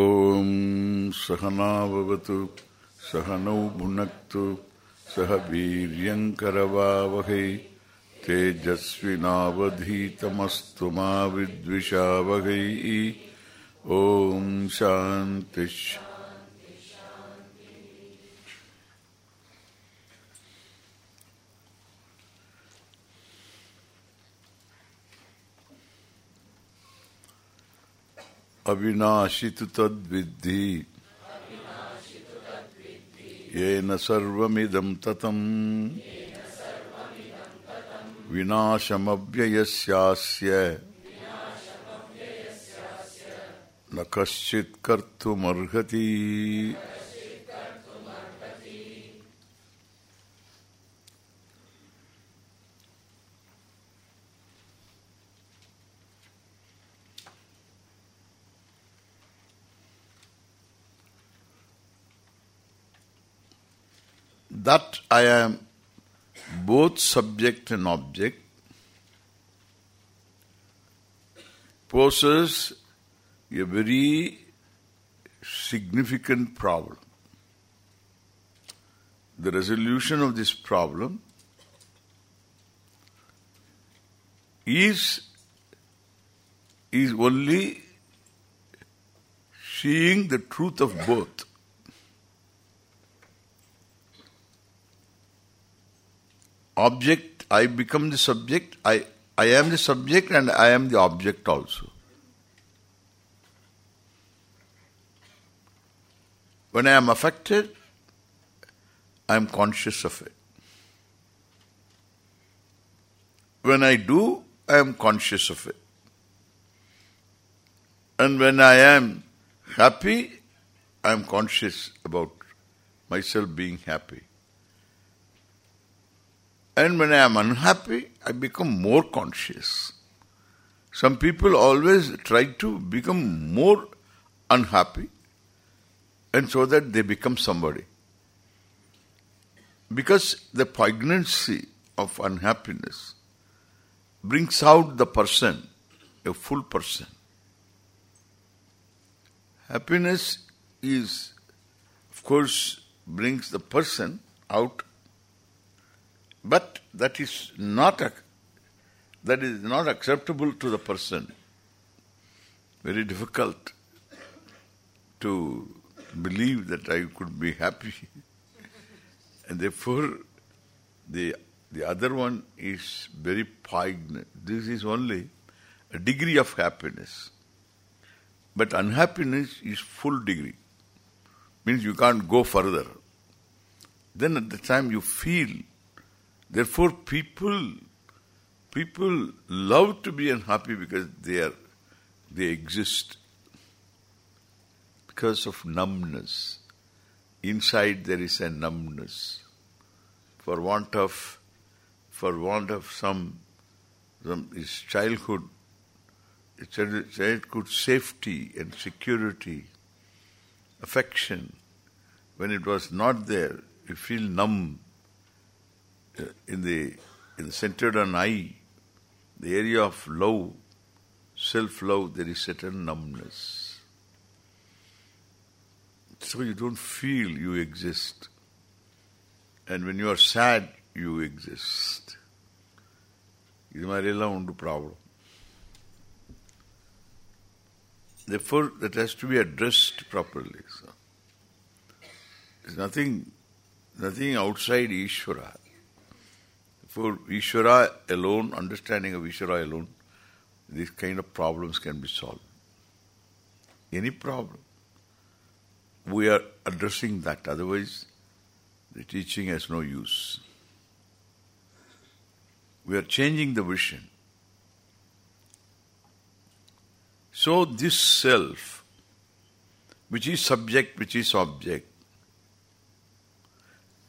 ॐ सहनाववतु सहनौ भुनक्तु सह वीर्यङ्करवावहै तेजस्विनावधीतमस्तु मा विद्विषावहै। ॐ शान्तिः अविनाशि तु तद्विद्धि येन सर्वमिदं ततम्। विनाशमव्ययस्यास्य। न कश्चित् that I am both subject and object poses a very significant problem. The resolution of this problem is is only seeing the truth of both. Object, I become the subject, I, I am the subject and I am the object also. When I am affected, I am conscious of it. When I do, I am conscious of it. And when I am happy, I am conscious about myself being happy. And when I am unhappy, I become more conscious. Some people always try to become more unhappy and so that they become somebody. Because the poignancy of unhappiness brings out the person, a full person. Happiness is, of course, brings the person out but that is not that is not acceptable to the person. Very difficult to believe that I could be happy. and therefore the the other one is very poignant. This is only a degree of happiness. But unhappiness is full degree. Means you can't go further. Then at the time you feel Therefore, people people love to be unhappy because they are they exist because of numbness. Inside there is a numbness. For want of for want of some some his childhood childhood safety and security, affection. When it was not there, you feel numb in the in the centered on I, the area of love, self-love, there is certain numbness. So you don't feel you exist. And when you are sad, you exist. இது மாதிரியெல்லாம் உண்டு problem. Therefore, that has to be addressed properly. So, there's nothing, nothing outside Ishvara. For Ishvara alone, understanding of Ishvara alone, these kind of problems can be solved. Any problem. We are addressing that, otherwise the teaching has no use. We are changing the vision. So this self, which is subject, which is object,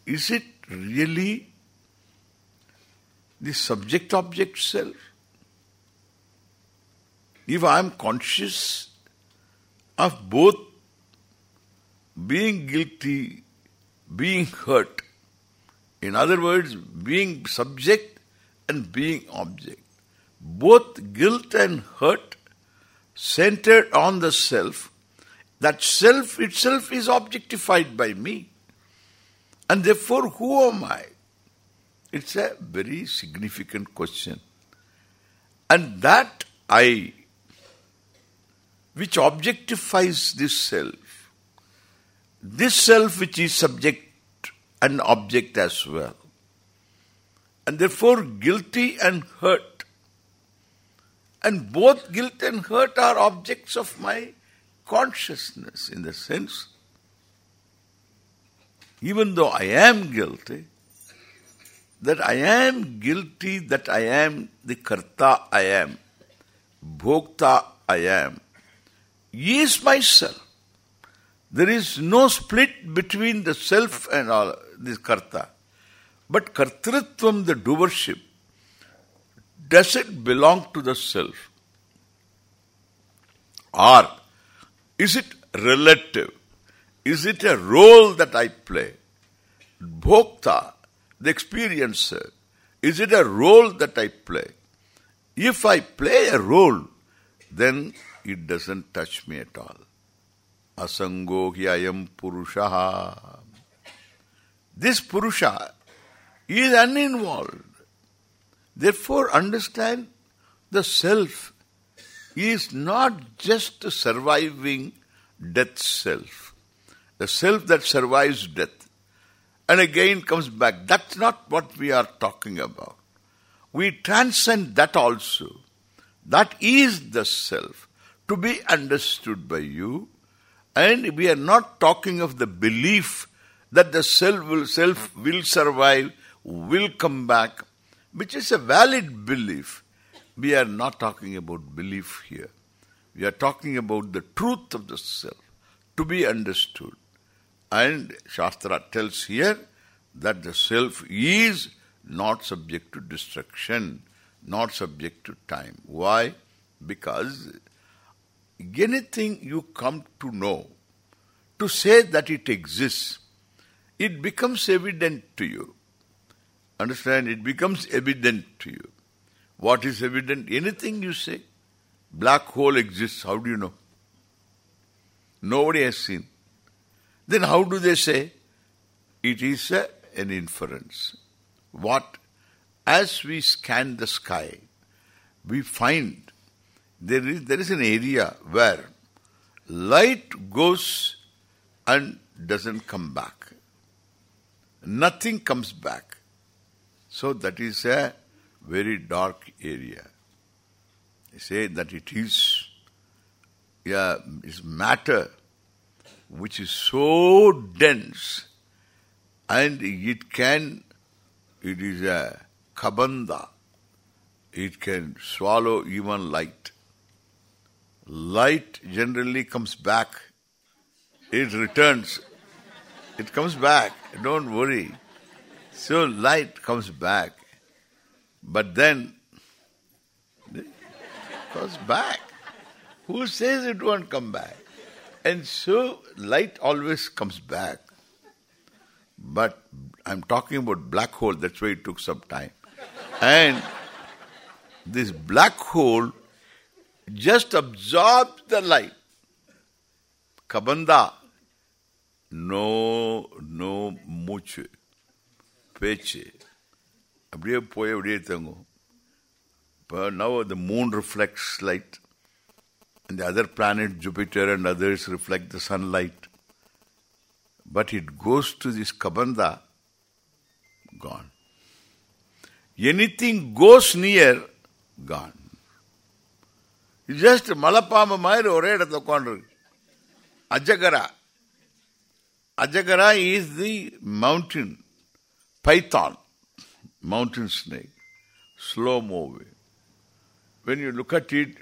is it really the subject-object self. If I am conscious of both being guilty, being hurt, in other words, being subject and being object, both guilt and hurt centered on the self, that self itself is objectified by me. And therefore, who am I? It's a very significant question. And that I, which objectifies this self, this self which is subject and object as well, and therefore guilty and hurt. And both guilt and hurt are objects of my consciousness in the sense, even though I am guilty, that I am guilty, that I am the karta I am, bhokta I am, is myself. There is no split between the self and all this karta. But kartritvam, the doership, does it belong to the self? Or is it relative? Is it a role that I play? Bhokta, the experiencer, is it a role that I play? If I play a role, then it doesn't touch me at all. Asango ayam purushaha. This purusha is uninvolved. Therefore, understand the self is not just surviving death self. The self that survives death and again comes back. That's not what we are talking about. We transcend that also. That is the self to be understood by you. And we are not talking of the belief that the self will, self will survive will come back, which is a valid belief. We are not talking about belief here. We are talking about the truth of the self to be understood. And Shastra tells here that the self is not subject to destruction, not subject to time. Why? Because anything you come to know, to say that it exists, it becomes evident to you. Understand? It becomes evident to you. What is evident? Anything you say. Black hole exists. How do you know? Nobody has seen. Then how do they say? It is a, an inference. What? As we scan the sky, we find there is there is an area where light goes and doesn't come back. Nothing comes back. So that is a very dark area. They say that it is yeah, is matter which is so dense and it can, it is a kabanda, it can swallow even light. Light generally comes back, it returns, it comes back, don't worry. So light comes back, but then it goes back. Who says it won't come back? And so light always comes back. But I'm talking about black hole, that's why it took some time. And this black hole just absorbs the light. Kabanda, no, no mucho. பேச்சு அப்படியே போய் அப்படியே தங்கும் இப்போ now the moon reflects light And the other planet, Jupiter and others, reflect the sunlight. But it goes to this Kabanda, gone. Anything goes near, gone. It's just Malapama Mayra or at the corner. Ajagara. Ajagara is the mountain, python, mountain snake, slow moving. When you look at it,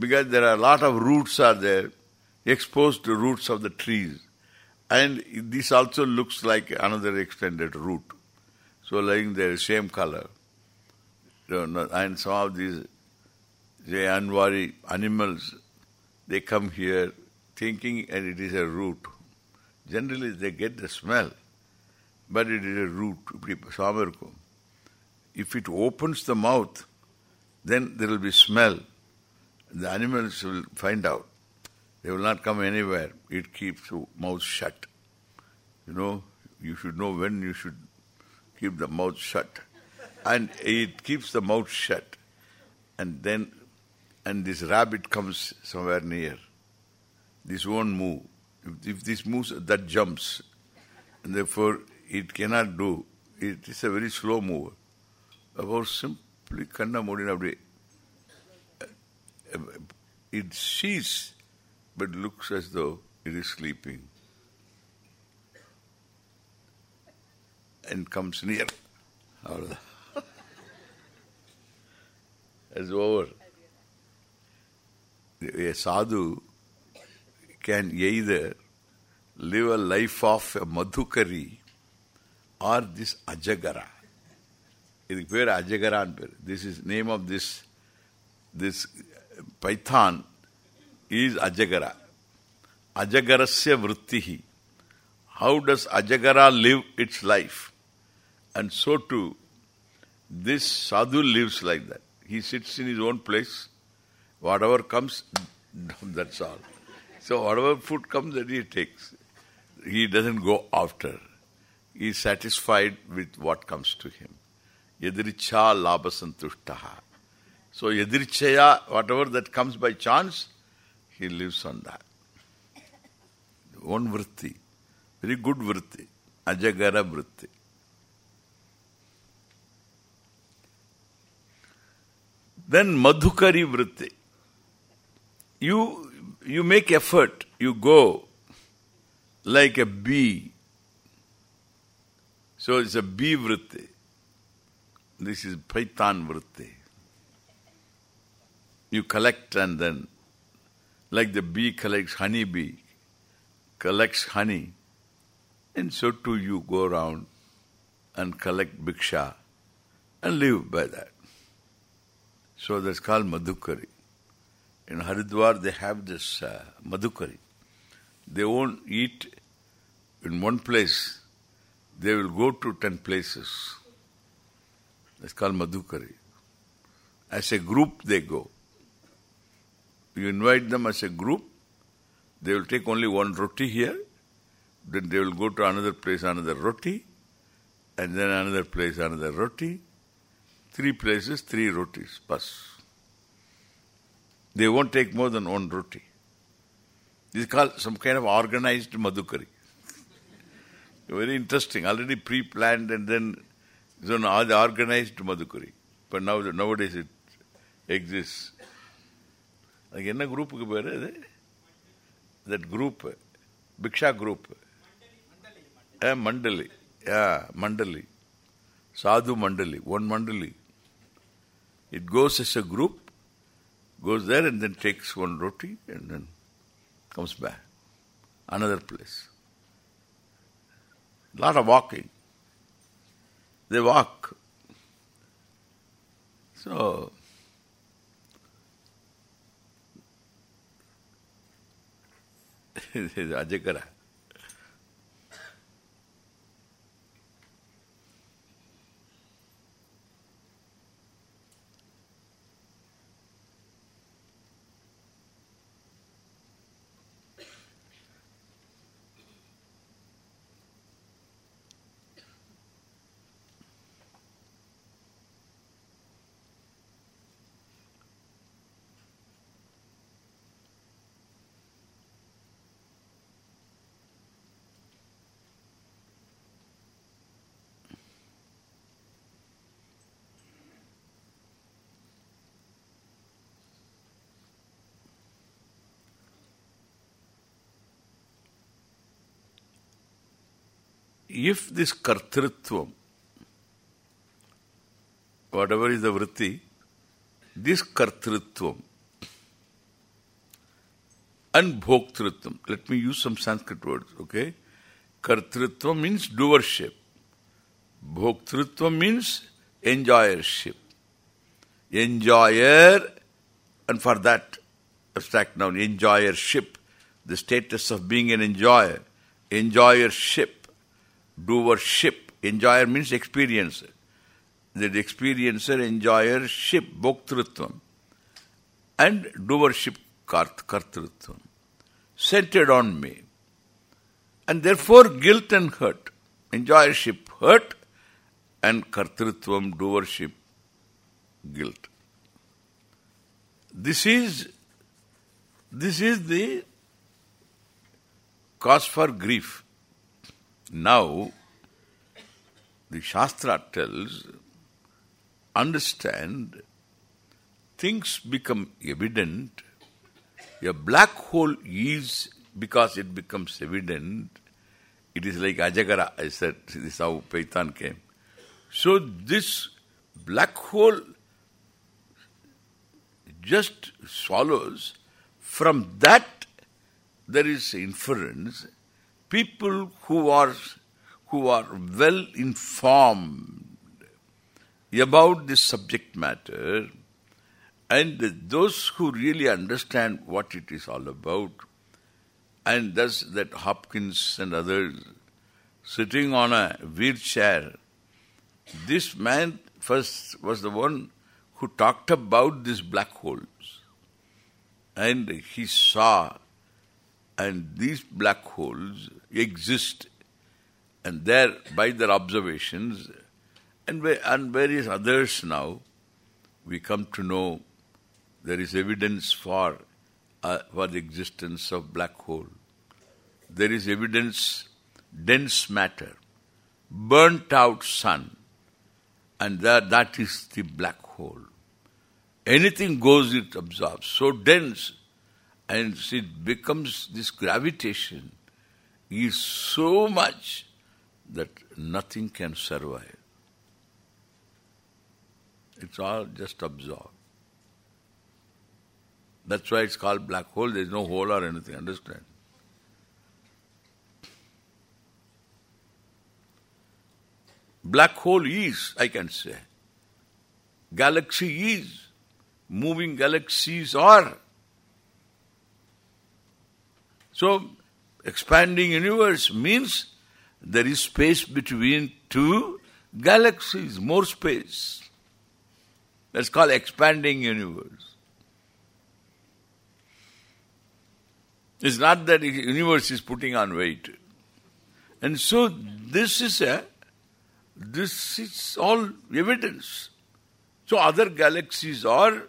because there are a lot of roots are there, exposed to roots of the trees. And this also looks like another extended root. So lying there, same color. And some of these, say, unwary animals, they come here thinking and it is a root. Generally they get the smell but it is a root. If it opens the mouth, then there will be smell. The animals will find out. They will not come anywhere. It keeps mouth shut. You know, you should know when you should keep the mouth shut. And it keeps the mouth shut. And then, and this rabbit comes somewhere near. This won't move. If, if this moves, that jumps. And therefore, it cannot do. It is a very slow mover. About simply kanna modina It sees, but looks as though it is sleeping. And comes near. It's over. A sadhu can either live a life of a madhukari or this ajagara. இதுக்கு பேர் அஜகரான் பேர் this is name of this this python is Ajagara. Ajagarasya vrittihi. How does Ajagara live its life? And so too, this sadhu lives like that. He sits in his own place. Whatever comes, that's all. So whatever food comes that he takes, he doesn't go after. He is satisfied with what comes to him. Yadricha labhasantushtaha. So yadrichaya, whatever that comes by chance, he lives on that. One vritti. Very good vritti. Ajagara vritti. Then madhukari vritti. You, you make effort. You go like a bee. So it's a bee vritti. This is paitan vritti. You collect and then, like the bee collects honey bee, collects honey, and so too you go around and collect bhiksha and live by that. So that's called madhukari. In Haridwar they have this uh, madhukari. They won't eat in one place. They will go to ten places. That's called madhukari. As a group they go. You invite them as a group, they will take only one roti here, then they will go to another place, another roti, and then another place, another roti. Three places, three rotis, bus. They won't take more than one roti. This is called some kind of organized madhukari. Very interesting. Already pre-planned and then so now organized madhukari. But now nowadays it exists. அதுக்கு என்ன குரூப்புக்கு பேர் அது that group பிக்ஷா group மண்டலி யா மண்டலி சாது மண்டலி one Mandali it goes S a group goes there and then takes one roti and then comes back. Another place. lot of walking. They walk. So, 先生味から。If this kartritvam, whatever is the vritti, this kartritvam and bhoktritvam, let me use some Sanskrit words, okay? Kartritvam means doership. Bhoktritvam means enjoyership. Enjoyer, and for that abstract noun, enjoyership, the status of being an enjoyer, enjoyership doership. Enjoyer means experiencer. That experiencer, enjoyer, ship, bhoktritvam. And doership, kart, kartritvam. centered on me. And therefore guilt and hurt, enjoyership hurt and kartritvam doership guilt. This is this is the cause for grief. Now the Shastra tells understand things become evident. A black hole is because it becomes evident. It is like Ajagara, I said, this is how Paitan came. So this black hole just swallows. From that there is inference. People who are who are well informed about this subject matter and those who really understand what it is all about and thus that Hopkins and others sitting on a wheelchair this man first was the one who talked about these black holes. And he saw and these black holes exist and there by their observations and, and various others now we come to know there is evidence for uh, for the existence of black hole. There is evidence dense matter burnt out sun and that that is the black hole. Anything goes it absorbs. So dense and it becomes this gravitation is so much that nothing can survive. It's all just absorbed. That's why it's called black hole. There is no hole or anything, understand? Black hole is, I can say. Galaxy is. Moving galaxies are. So, expanding universe means there is space between two galaxies, more space. That's called expanding universe. It's not that the universe is putting on weight. And so this is a this is all evidence. So other galaxies are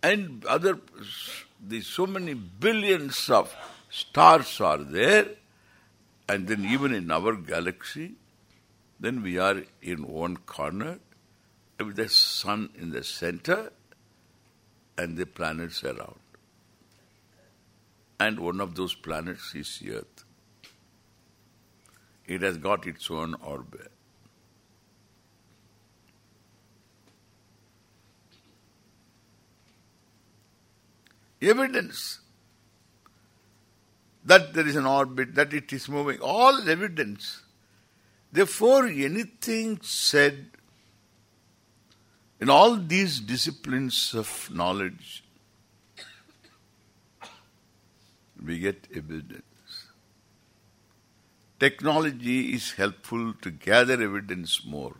and other the so many billions of stars are there and then even in our galaxy, then we are in one corner with the sun in the center and the planets around. And one of those planets is Earth. It has got its own orbit. Evidence that there is an orbit, that it is moving, all evidence. Therefore, anything said in all these disciplines of knowledge, we get evidence. Technology is helpful to gather evidence more.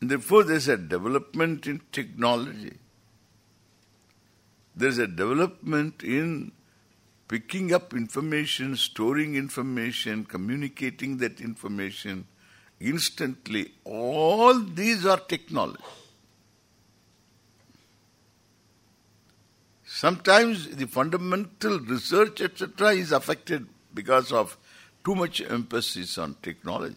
Therefore, there is a development in technology. There is a development in picking up information, storing information, communicating that information instantly. All these are technology. Sometimes the fundamental research, etc., is affected because of too much emphasis on technology.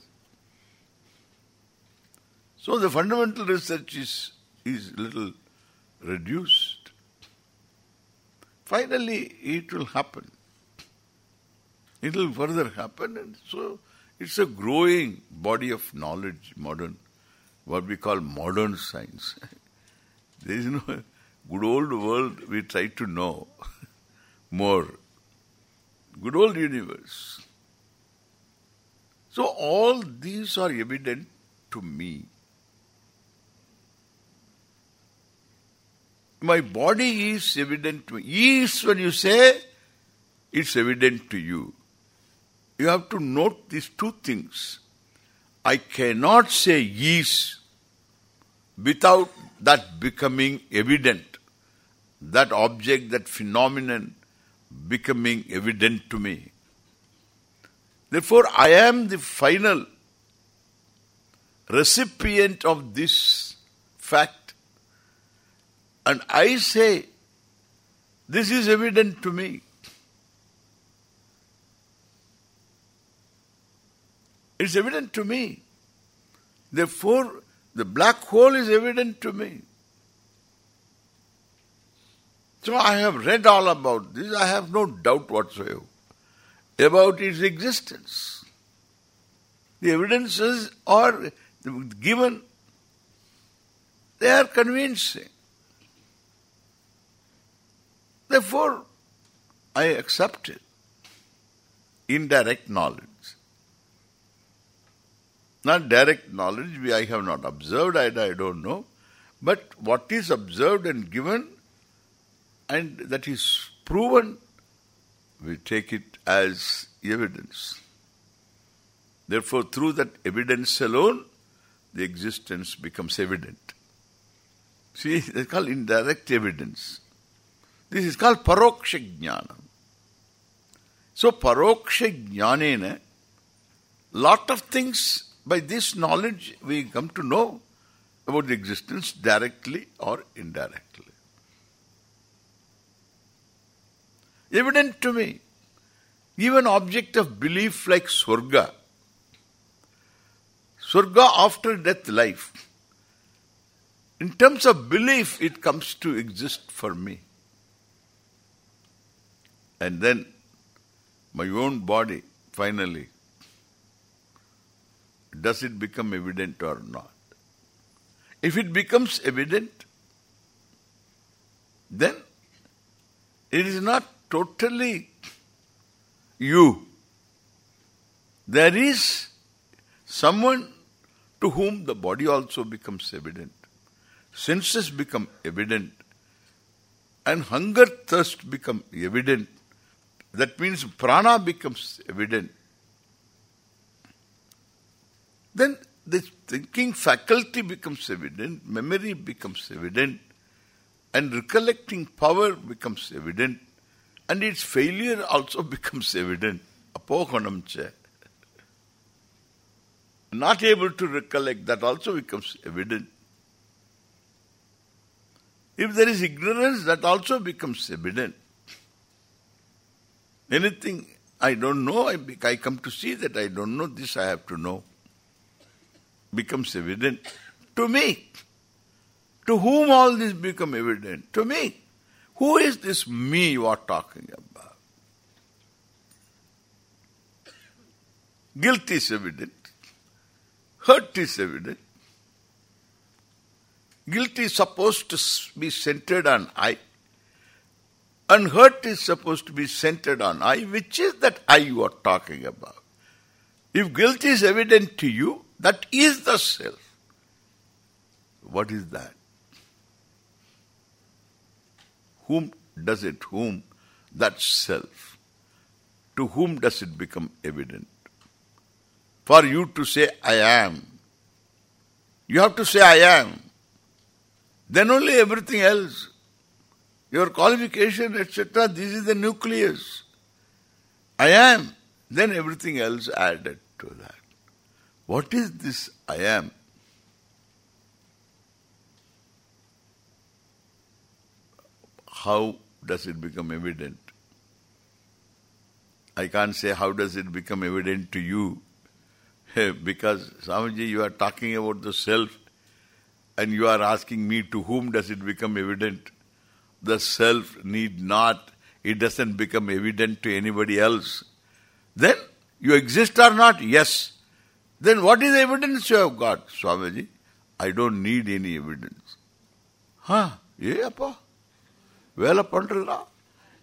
So the fundamental research is is little reduced. Finally, it will happen. It will further happen and so it's a growing body of knowledge, modern, what we call modern science. there is no good old world we try to know more. Good old universe. So all these are evident to me. My body is evident to me. Is when you say, it's evident to you. You have to note these two things. I cannot say is without that becoming evident. that object, that phenomenon becoming evident to me. Therefore, I am the final recipient of this fact. And I say, this is evident to me. It's evident to me. Therefore, the black hole is evident to me. So I have read all about this. I have no doubt whatsoever about its existence. The evidences are given, they are convincing. Therefore, I accept it. Indirect knowledge. Not direct knowledge, I have not observed, I, I don't know. But what is observed and given and that is proven, we take it as evidence. Therefore, through that evidence alone, the existence becomes evident. See, it's called indirect evidence. This is called paroksha jnana. So, paroksha jnanena, lot of things by this knowledge we come to know about the existence directly or indirectly. Evident to me. Even object of belief like Swarga. Swarga after death life. In terms of belief, it comes to exist for me. And then my own body, finally, does it become evident or not? If it becomes evident, then it is not totally you. There is someone to whom the body also becomes evident. Senses become evident. And hunger, thirst become evident. That means prana becomes evident. Then the thinking faculty becomes evident, memory becomes evident, and recollecting power becomes evident, and its failure also becomes evident. Apohanam cha. Not able to recollect, that also becomes evident. If there is ignorance, that also becomes evident. Anything I don't know, I, I come to see that I don't know, this I have to know becomes evident to me. To whom all this become evident? To me. Who is this me you are talking about? Guilt is evident. Hurt is evident. Guilt is supposed to be centered on I. And hurt is supposed to be centered on I. Which is that I you are talking about? If guilt is evident to you, that is the self. What is that? Whom does it, whom? That self. To whom does it become evident? For you to say, I am. You have to say, I am. Then only everything else, your qualification, etc., this is the nucleus. I am. Then everything else added to that. What is this I am? How does it become evident? I can't say how does it become evident to you because Swamiji you are talking about the self and you are asking me to whom does it become evident? The self need not, it doesn't become evident to anybody else. Then you exist or not? Yes. Then what is the evidence you have got, Swamiji? I don't need any evidence. Huh? Yeah, appa. Well, pandrila.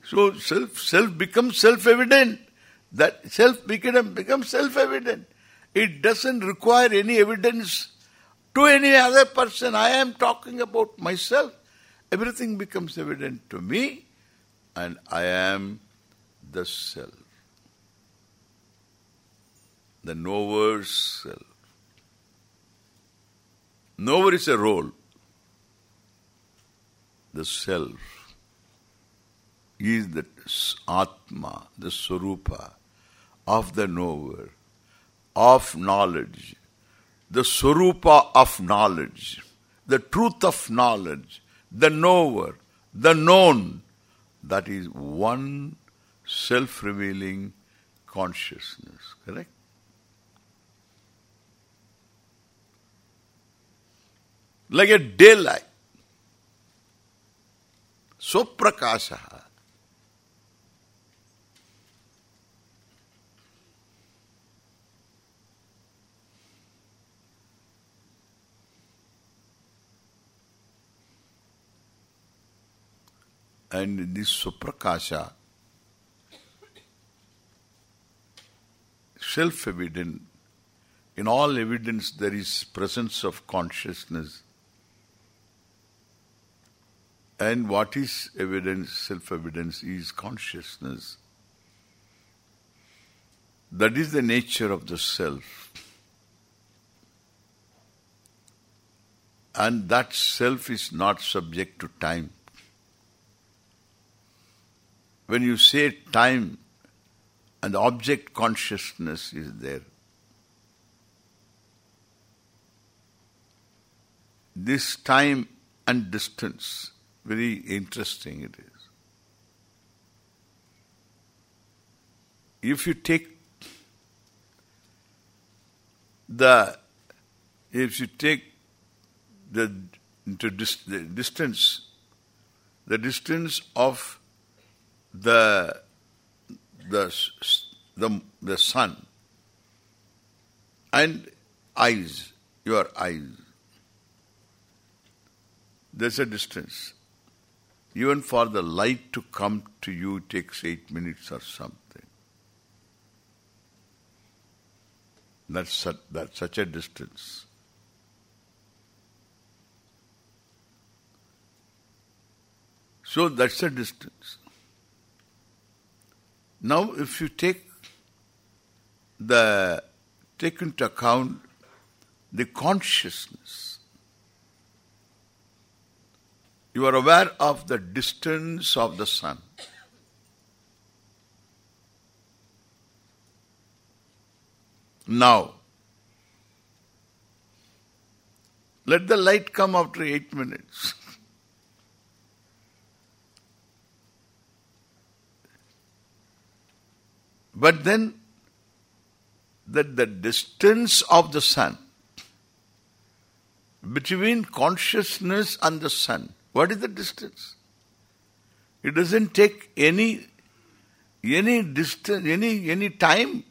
So self self becomes self-evident. That self become, becomes self-evident. It doesn't require any evidence to any other person. I am talking about myself. Everything becomes evident to me and I am the self the knower's self. Knower is a role. The self. is the Atma, the Swarupa of the knower, of knowledge, the Swarupa of knowledge, the truth of knowledge, the knower, the known, that is one self-revealing consciousness. Correct? Like a daylight. Swaprakasha. And this Swaprakasha, self-evident, in all evidence there is presence of consciousness. And what is evidence, self-evidence, is consciousness. That is the nature of the self. And that self is not subject to time. When you say time and object consciousness is there, this time and distance, very interesting it is. If you take the, if you take the, the distance, the distance of the the the the sun and eyes your eyes. There's a distance. Even for the light to come to you takes eight minutes or something. That's such, that's such a distance. So that's a distance now, if you take the take into account the consciousness, you are aware of the distance of the sun. Now, let the light come after eight minutes. But then that the distance of the sun between consciousness and the sun, what is the distance? It doesn't take any any distance, any any time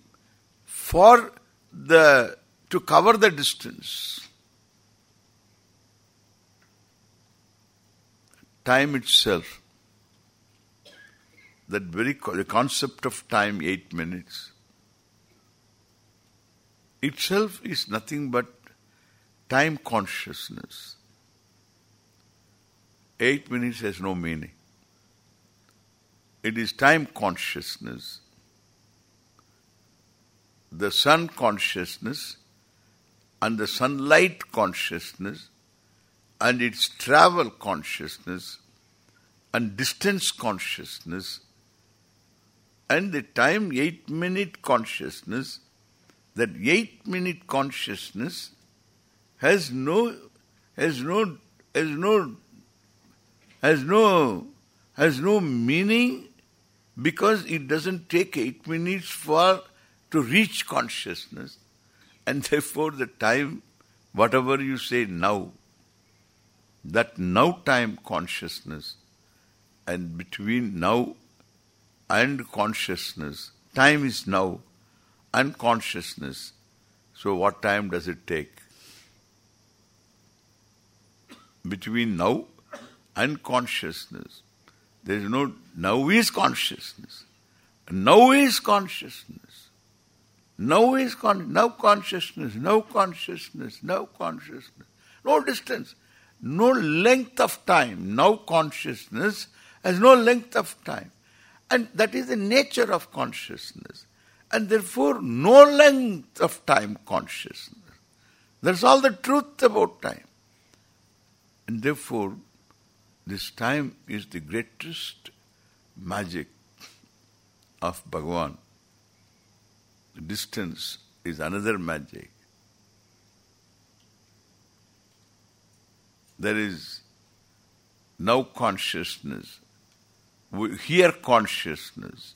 for the to cover the distance. Time itself that very co the concept of time, eight minutes, itself is nothing but time consciousness. Eight minutes has no meaning. It is time consciousness. The sun consciousness and the sunlight consciousness and its travel consciousness and distance consciousness and the time eight minute consciousness, that eight minute consciousness has no has no has no has no has no meaning because it doesn't take eight minutes for to reach consciousness. And therefore the time whatever you say now that now time consciousness and between now and consciousness. Time is now and consciousness. So what time does it take? Between now and consciousness. There is no, now is consciousness. Now is consciousness. Now is con now consciousness, now consciousness, now consciousness. No distance, no length of time. Now consciousness has no length of time. And that is the nature of consciousness. And therefore, no length of time consciousness. That's all the truth about time. And therefore, this time is the greatest magic of Bhagavan. Distance is another magic. There is no consciousness, here consciousness,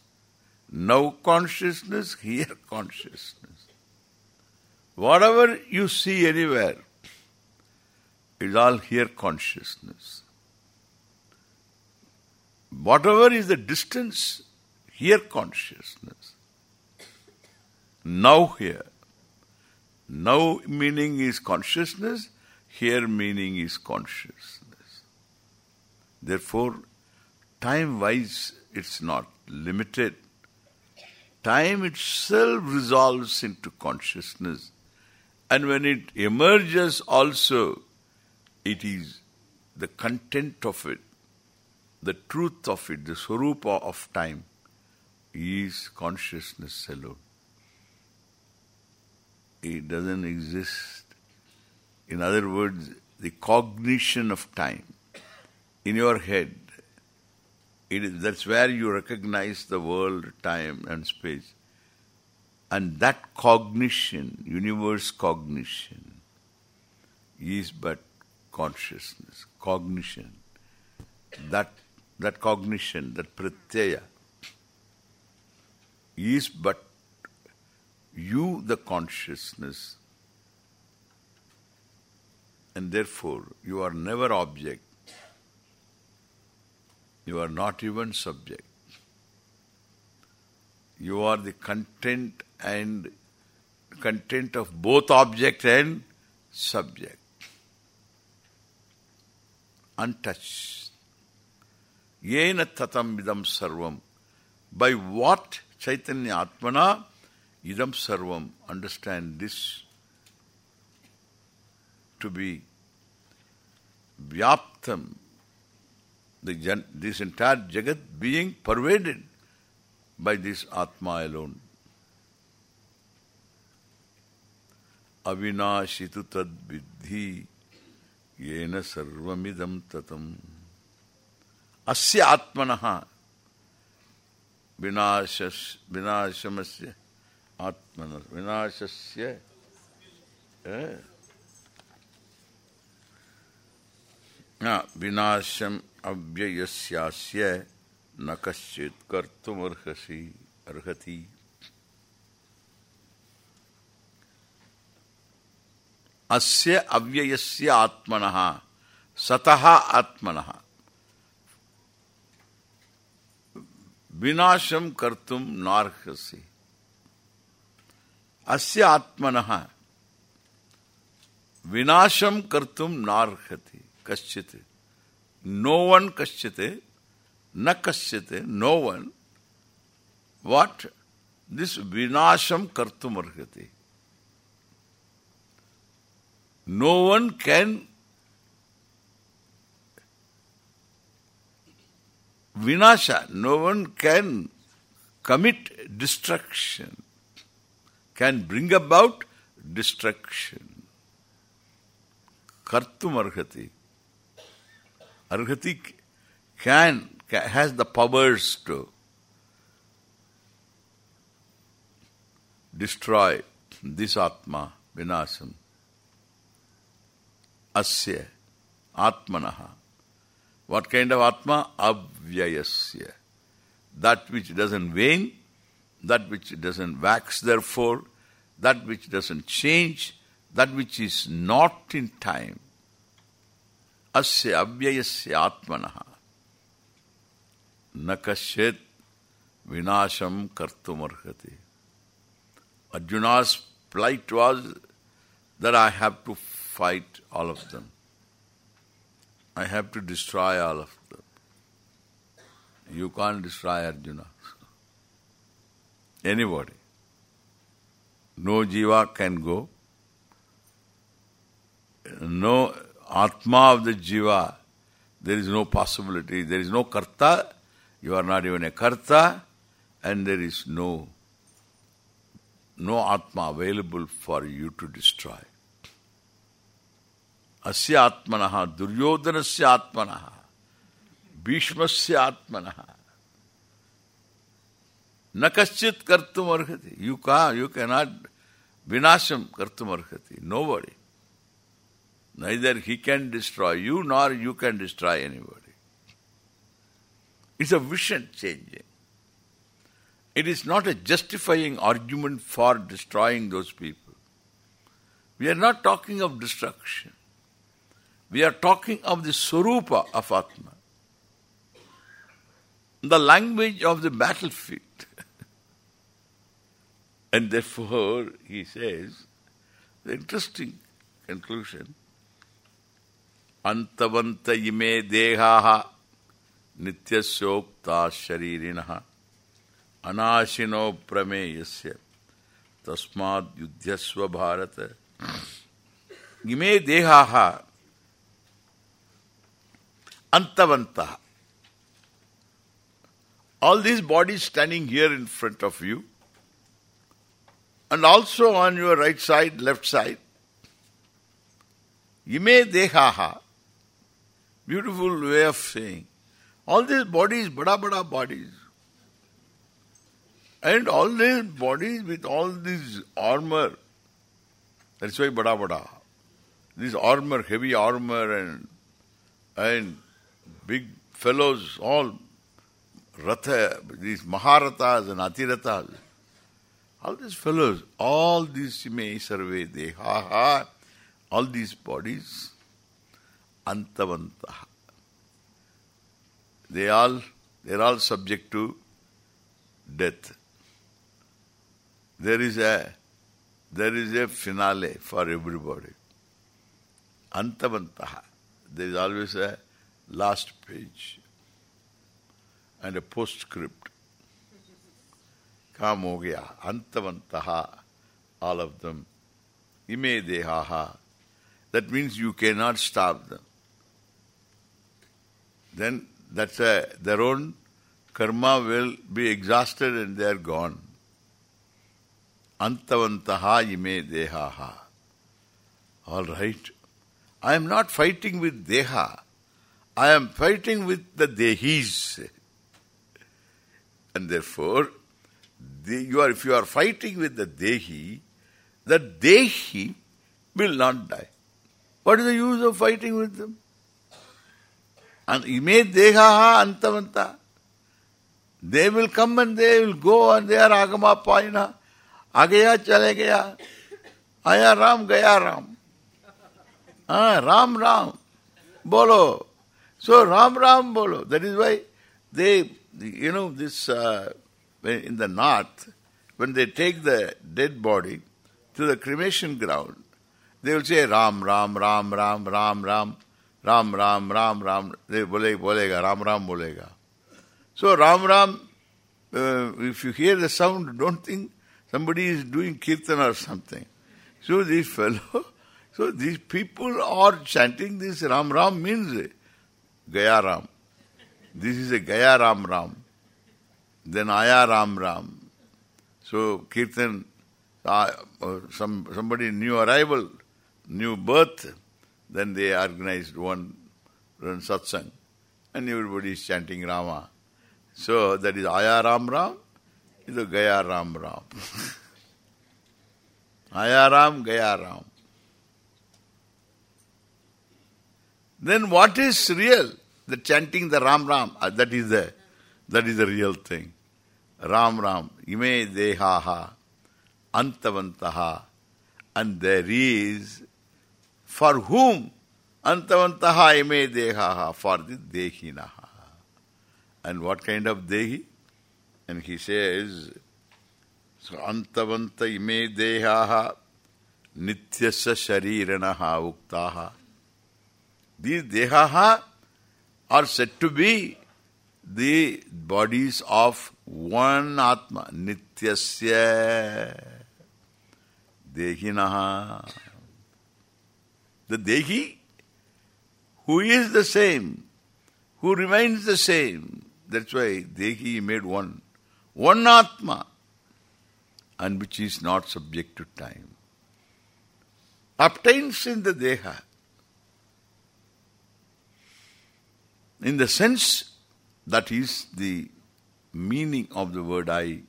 now consciousness, here consciousness. Whatever you see anywhere is all here consciousness. Whatever is the distance, here consciousness. Now here. Now meaning is consciousness, here meaning is consciousness. Therefore, time-wise it's not limited. Time itself resolves into consciousness. And when it emerges also, it is the content of it, the truth of it, the swarupa of time is consciousness alone. It doesn't exist. In other words, the cognition of time in your head, it is, that's where you recognize the world, time and space. And that cognition, universe cognition, is but consciousness, cognition. That that cognition, that pratyaya, is but you the consciousness and therefore you are never object. You are not even subject. You are the content and content of both object and subject. Untouched. Yena tatam vidam sarvam. By what Chaitanya Atmana idam sarvam. Understand this to be vyaptam. The, this entire Jagat being pervaded by this Atma alone. Avinashitu tad vidhi yena sarvamidam tatam. Asya atmanaha vinashas vinashamasya atmana vinashasya eh? na avyayasya न कश्चित कर्तुम अर्हसी अर्हति। अस्य अव्ययस्य आत्मनः, सतः आत्मनः। विनाशम कर्तुम नार्हसि। अस्य आत्मनः विनाशम कर्तुम नार्हति, कश्चित। नो वन कश्चित न कश्यते no one what this vinasham kartum arhati no one can vinasha no one can commit destruction can bring about destruction kartum arhati arhati can has the powers to destroy this Atma, Vinasam. Asya, Atmanaha. What kind of Atma? Avyayasya. That which doesn't wane, that which doesn't wax therefore, that which doesn't change, that which is not in time. अस्य से आत्मन। न कश्चित् विनाशं कर्तुमर्हति। Arjuna's flat was that I have to fight all of them I have to destroy all of them you can destroy Arjuna anybody no jiva can go no atma of the jiva. There is no possibility. There is no karta. You are not even a karta. And there is no no atma available for you to destroy. Asya atmanaha, Duryodhanasya atmanaha, Bhishmasya atmanaha. Nakaschit kartum arhati. You, can't, you cannot vinasham kartum arhati. Nobody. Neither he can destroy you nor you can destroy anybody. It's a vision changing. It is not a justifying argument for destroying those people. We are not talking of destruction. We are talking of the Swarupa of Atma. The language of the battlefield. and therefore, he says, the interesting conclusion, अंतवंत इमे देहा नित्यस्योक्ता शरीरिण अनाशिनो प्रमेयस्य तस्माद् युद्धस्व भारत इमे देहाः antavantah. All these bodies standing here in front of you and also on your right side, left side. Ime dehaha. Beautiful way of saying. All these bodies, bada bada bodies. And all these bodies with all this armor. That's why bada bada. This armor, heavy armor and and big fellows, all Ratha, these Maharathas and Atirathas, all these fellows, all these may survey, they ha ha, all these bodies, Antavantaha. They all, they are all subject to death. There is a, there is a finale for everybody. Antavantaha. There is always a last page and a postscript. Kam antavantaha, all of them. Ime dehaha. That means you cannot stop them. Then that's a, their own karma will be exhausted and they are gone. Antavantaha ime dehaha. All right. I am not fighting with deha. I am fighting with the dehis. And therefore, the, you are if you are fighting with the Dehi, the Dehi will not die. What is the use of fighting with them? Ah, uh, the cremation ground, they will say Ram, Ram, Ram, Ram, Ram, Ram, Ram, Ram, Ram, Ram. They bole, bolega, Ram, Ram, bolega. So Ram, Ram, uh, if you hear the sound, don't think somebody is doing kirtan or something. So these fellow, so these people are chanting this Ram, Ram means Gaya Ram. This is a Gaya Ram Ram. Then Aya Ram Ram. So Kirtan, uh, some somebody new arrival, new birth, then they organized one, one satsang. And everybody is chanting Rama. So that is Aya Ram Ram, is Gaya Ram Ram. Aya Ram, Gaya Ram. Then what is real? The chanting the Ram Ram, uh, that is the that is the real thing. Ram Ram, ime dehaha, antavantaha, and there is for whom antavantaha ime dehaha, for the dehinaha. And what kind of dehi? And he says, so antavanta ime dehaha nityasya sharirinaha uktaha. These dehaha are said to be the bodies of one Atma, Nityasya Dehinaha. The Dehi, who is the same, who remains the same. That's why Dehi made one. One Atma, and which is not subject to time. Obtains in the Deha. In the sense that is the meaning of the word I.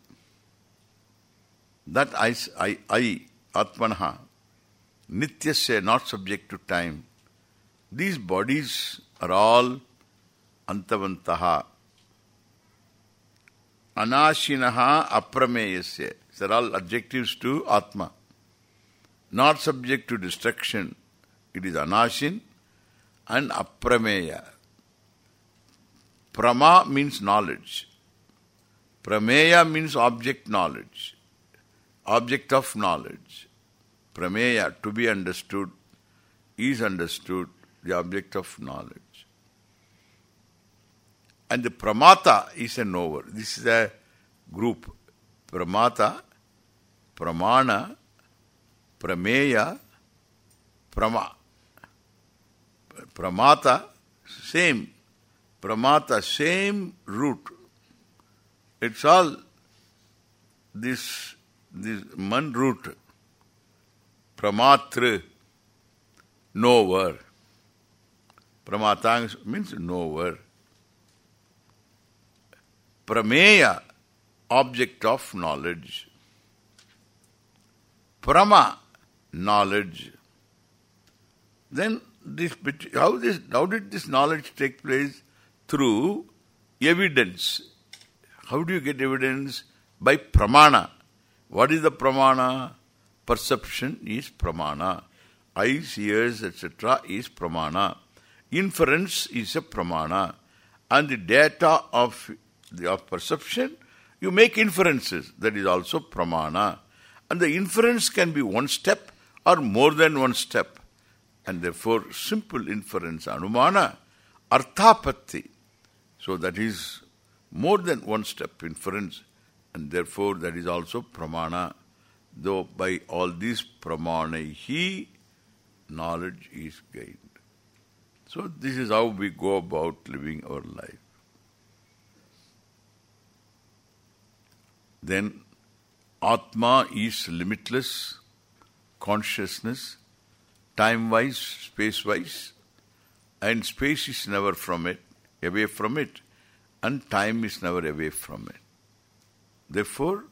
that I, I, I Atmanaha, Nityasya, not subject to time, these bodies are all Antavantaha, Anashinaha Aprameyasya. These are all adjectives to Atma. Not subject to destruction. It is Anashin and Aprameya. Prama means knowledge. Prameya means object knowledge. Object of knowledge. Prameya, to be understood, is understood, the object of knowledge. And the pramata is a knower. This is a group. Pramata, pramana, prameya, prama. Pramata, same. Pramata, same root. It's all this this man root. Pramatra, knower. Pramatang means knower. Prameya, object of knowledge. Prama, knowledge. Then this how this how did this knowledge take place? Through evidence. How do you get evidence? By pramana. What is the pramana? Perception is pramana. Eyes, ears, etc. is pramana. Inference is a pramana. And the data of the of perception, you make inferences. That is also pramana. And the inference can be one step or more than one step. And therefore, simple inference, anumana, arthapatti. So that is more than one step inference. And therefore, that is also pramana. Though by all these he knowledge is gained. So this is how we go about living our life. Then Atma is limitless consciousness, time-wise, space-wise, and space is never from it, away from it, and time is never away from it. Therefore,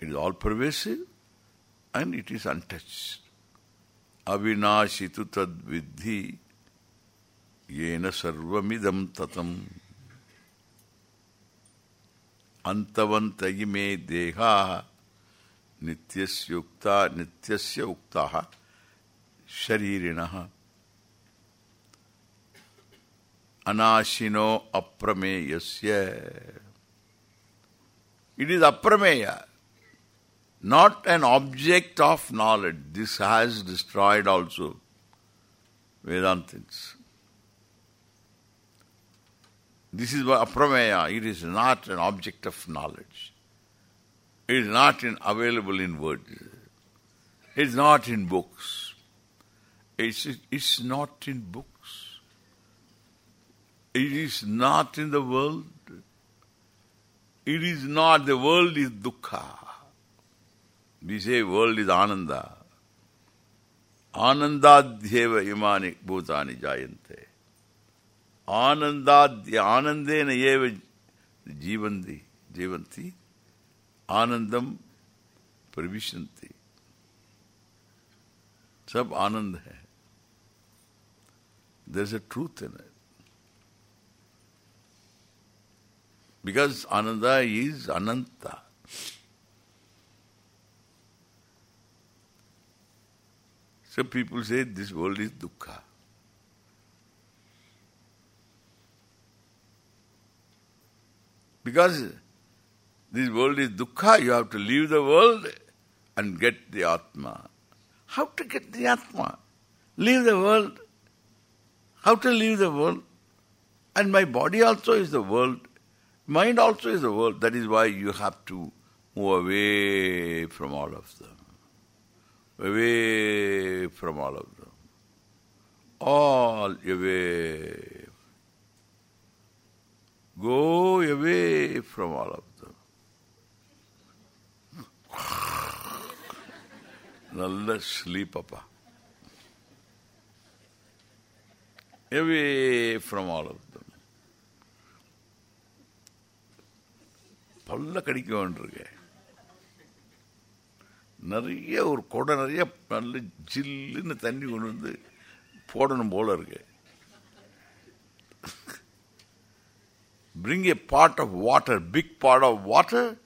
it is all-pervasive and it is untouched. Avinashitu tad vidhi yena sarvamidam tatam. Antavantayime deha nityasya ukta nityasya uktaha sharirinaha. Anashino aprameyasya. It is aprameya not an object of knowledge this has destroyed also Vedantins this is aprameya. It is not an object of knowledge. It is not in, available in words. It is not in books. It's, it's not in books. It is not in the world. It is not, the world is dukkha. We say world is ananda. Anandadhyeva imani bhutani jayante. आनंदाद्य आनंदेन एव जीवन्ति जीवन्ति आनंदम प्रविशन्ति सब आनंद है there is a truth in it because anand is Some people say this world is dukkha. Because this world is dukkha, you have to leave the world and get the Atma. How to get the Atma? Leave the world. How to leave the world? And my body also is the world. Mind also is the world. That is why you have to move away from all of them Away from all of them. All away Go away from all of them. நல்ல sleep அப்பா away from all of them பல்ல கடிக்க வேண்டியிருக்க நிறைய ஒரு குடம் நிறைய நல்ல ஜில்லுன்னு தண்ணி கொண்டு வந்து போடணும் போல இருக்கு bring a pot of water, big pot of water,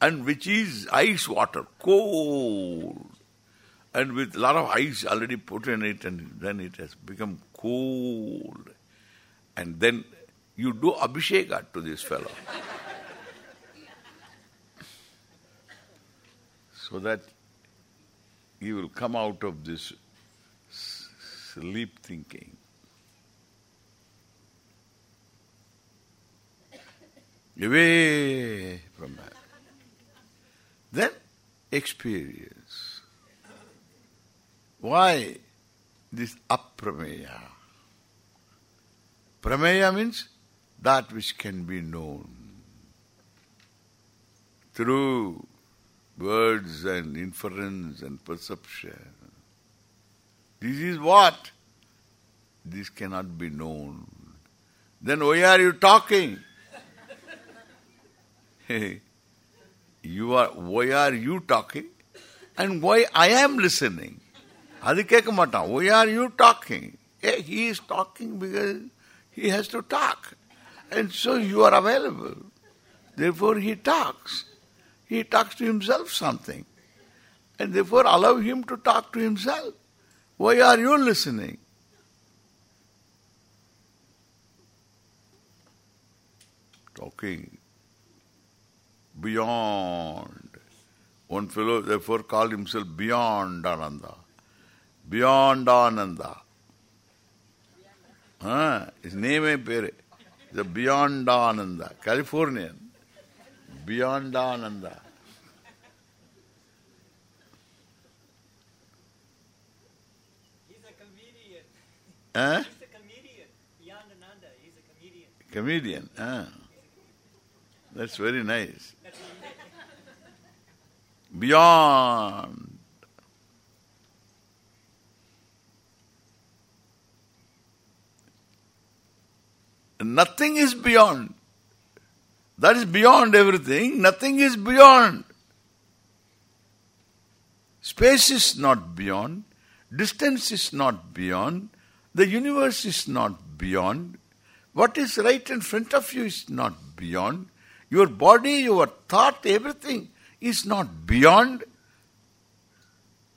and which is ice water, cold. And with a lot of ice already put in it, and then it has become cold. And then you do abhisheka to this fellow. so that he will come out of this sleep thinking. Away from that. Then experience. Why this aprameya? Prameya means that which can be known through words and inference and perception. This is what? This cannot be known. Then why are you talking? you are why are you talking? And why I am listening? Adi kekamata, why are you talking? He is talking because he has to talk. And so you are available. Therefore he talks. He talks to himself something. And therefore allow him to talk to himself. Why are you listening? Talking beyond. One fellow therefore called himself beyond Ananda. Beyond Ananda. Ah, his name is Pere. The Beyond Ananda, Californian. Beyond Ananda. He's a comedian. Huh? He's a comedian. Beyond Ananda, he's a comedian. Comedian. Ah. That's very nice. That's what he did. Beyond. Nothing is beyond. That is beyond everything. Nothing is beyond. Space is not beyond. Distance is not beyond. The universe is not beyond. What is right in front of you is not beyond. Your body, your thought, everything is not beyond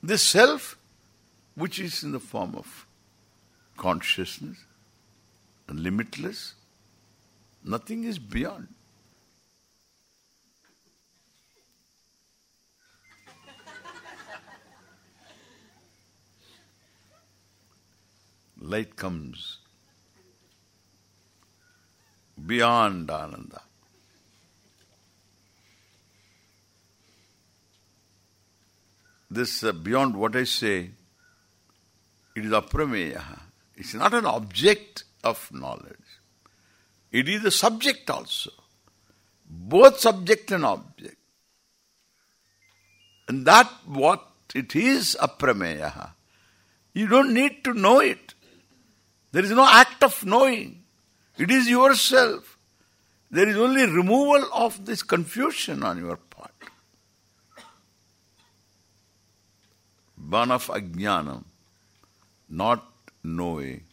the self which is in the form of consciousness, limitless. Nothing is beyond. Light comes beyond Ananda. This uh, beyond what I say, it is aprameya. It's not an object of knowledge. It is a subject also. Both subject and object. And that what it is aprameya. You don't need to know it. There is no act of knowing. It is yourself. There is only removal of this confusion on your part. Burn of ajnanam, not knowing,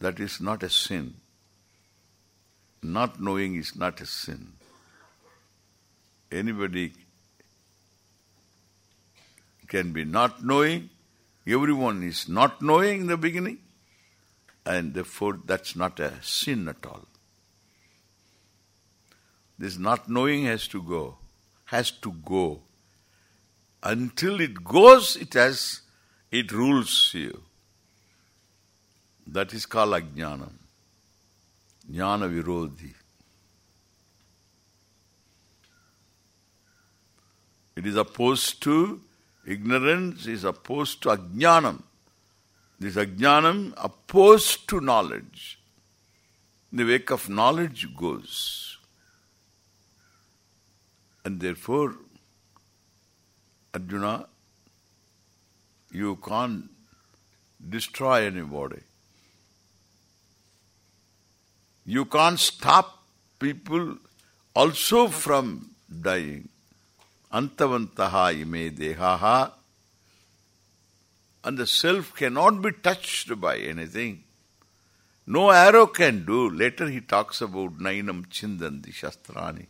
that is not a sin. Not knowing is not a sin. Anybody can be not knowing, everyone is not knowing in the beginning, and therefore that's not a sin at all. This not knowing has to go, has to go. Until it goes, it has, it rules you. That is called ajnanam. Jnana virodhi. It is opposed to, ignorance is opposed to ajnanam. This ajnanam opposed to knowledge. The wake of knowledge goes. And therefore, Arjuna, you can't destroy anybody. You can't stop people also from dying. Antavantaha ime dehaha and the self cannot be touched by anything. No arrow can do. Later he talks about Nainam Chindanti Shastrani.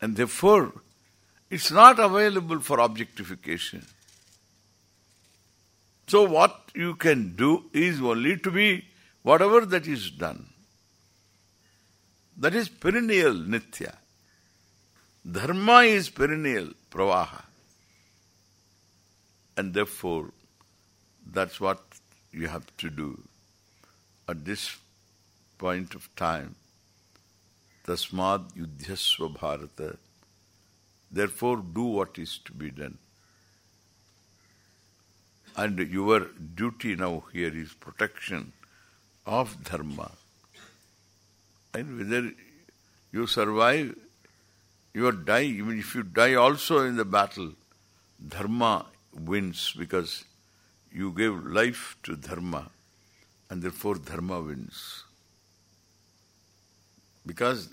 And therefore, it's not available for objectification. So what you can do is only to be whatever that is done. That is perennial nitya. Dharma is perennial pravaha. And therefore, that's what you have to do at this point of time. Tasmad yudhyasva bharata. Therefore, do what is to be done. And your duty now here is protection of dharma. And whether you survive, you die, even if you die also in the battle, dharma wins because you gave life to dharma and therefore dharma wins. Because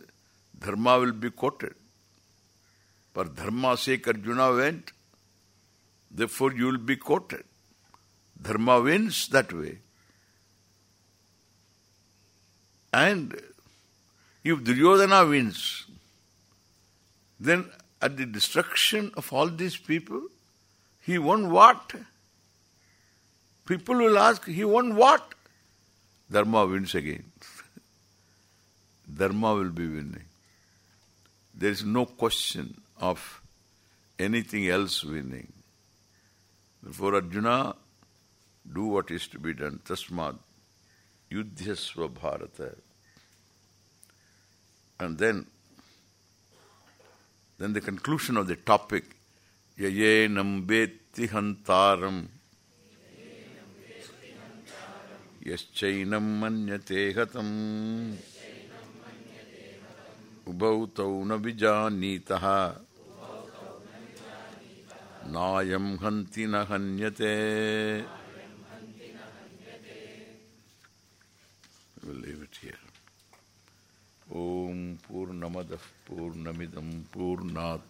dharma will be quoted. For dharma sake Arjuna went, therefore you will be quoted. Dharma wins that way. And if Duryodhana wins, then at the destruction of all these people, he won what? People will ask, he won what? Dharma wins again. Dharma will be winning. There is no question of anything else winning. Therefore Arjuna, do what is to be done. Tasmad, yudhyasva bharata. And then, then the conclusion of the topic, yayenam vetti hantaram यश्चैनं मन्यते हतम् उभौ तौ न विजानीतः नायं हन्ति न हन्यते We'll leave it here. ॐ पूर्णमदः पूर्णमिदं पूर्णात्